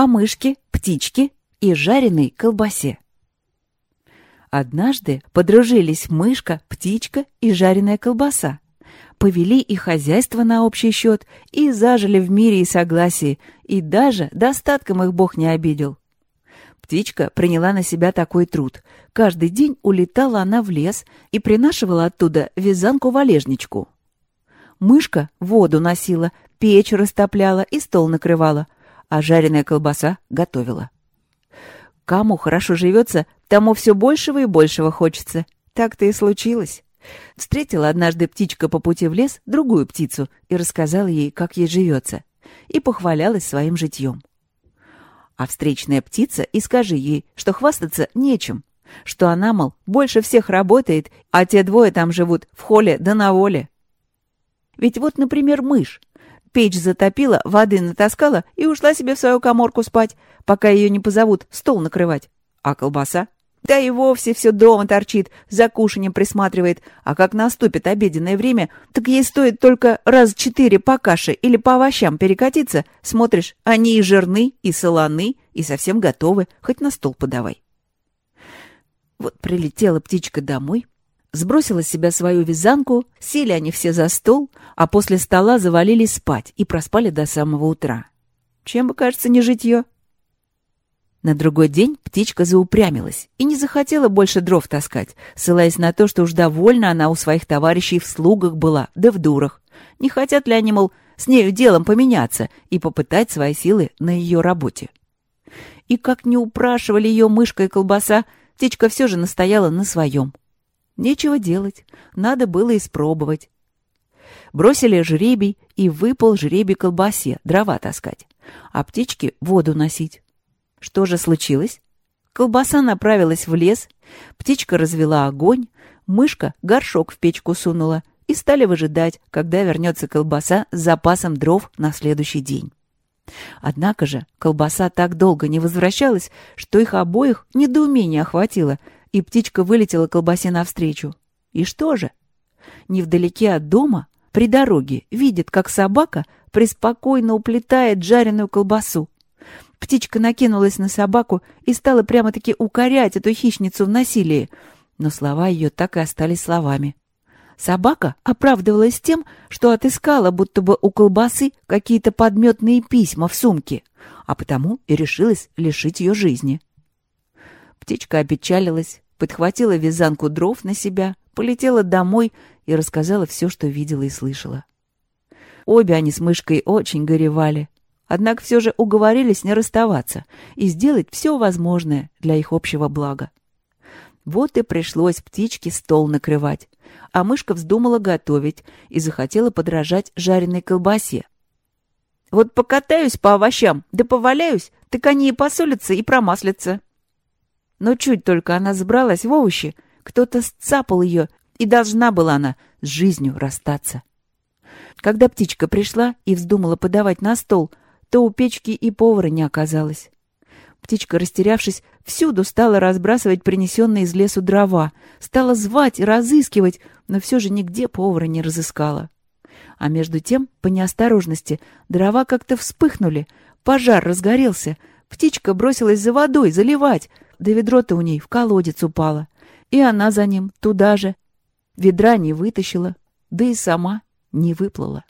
о мышке, птичке и жареной колбасе. Однажды подружились мышка, птичка и жареная колбаса. Повели и хозяйство на общий счет, и зажили в мире и согласии, и даже достатком их Бог не обидел. Птичка приняла на себя такой труд. Каждый день улетала она в лес и принашивала оттуда вязанку-валежничку. Мышка воду носила, печь растопляла и стол накрывала, а жареная колбаса готовила. Кому хорошо живется, тому все большего и большего хочется. Так-то и случилось. Встретила однажды птичка по пути в лес другую птицу и рассказала ей, как ей живется, и похвалялась своим житьем. А встречная птица и скажи ей, что хвастаться нечем, что она, мол, больше всех работает, а те двое там живут в холле да на воле. Ведь вот, например, мышь. Печь затопила, воды натаскала и ушла себе в свою коморку спать, пока ее не позовут стол накрывать. А колбаса? Да и вовсе все дома торчит, за кушанием присматривает. А как наступит обеденное время, так ей стоит только раз четыре по каше или по овощам перекатиться. Смотришь, они и жирны, и солоны, и совсем готовы, хоть на стол подавай. Вот прилетела птичка домой, сбросила с себя свою вязанку, сели они все за стол, а после стола завалились спать и проспали до самого утра. Чем бы, кажется, не житье. На другой день птичка заупрямилась и не захотела больше дров таскать, ссылаясь на то, что уж довольна она у своих товарищей в слугах была, да в дурах. Не хотят ли они, мол, с нею делом поменяться и попытать свои силы на ее работе? И как не упрашивали ее мышка и колбаса, птичка все же настояла на своем. Нечего делать, надо было испробовать. Бросили жребий, и выпал жребий колбасе, дрова таскать, а птичке воду носить. Что же случилось? Колбаса направилась в лес, птичка развела огонь, мышка горшок в печку сунула, и стали выжидать, когда вернется колбаса с запасом дров на следующий день. Однако же колбаса так долго не возвращалась, что их обоих недоумение охватило — и птичка вылетела колбасе навстречу. И что же? Невдалеке от дома, при дороге, видит, как собака преспокойно уплетает жареную колбасу. Птичка накинулась на собаку и стала прямо-таки укорять эту хищницу в насилии, но слова ее так и остались словами. Собака оправдывалась тем, что отыскала будто бы у колбасы какие-то подметные письма в сумке, а потому и решилась лишить ее жизни. Птичка опечалилась, подхватила вязанку дров на себя, полетела домой и рассказала все, что видела и слышала. Обе они с мышкой очень горевали, однако все же уговорились не расставаться и сделать все возможное для их общего блага. Вот и пришлось птичке стол накрывать, а мышка вздумала готовить и захотела подражать жареной колбасе. «Вот покатаюсь по овощам, да поваляюсь, так они и посолятся, и промаслятся», но чуть только она забралась в овощи, кто-то сцапал ее, и должна была она с жизнью расстаться. Когда птичка пришла и вздумала подавать на стол, то у печки и повара не оказалось. Птичка, растерявшись, всюду стала разбрасывать принесенные из лесу дрова, стала звать и разыскивать, но все же нигде повара не разыскала. А между тем, по неосторожности, дрова как-то вспыхнули, пожар разгорелся, птичка бросилась за водой заливать, да ведро-то у ней в колодец упало. И она за ним туда же. Ведра не вытащила, да и сама не выплыла.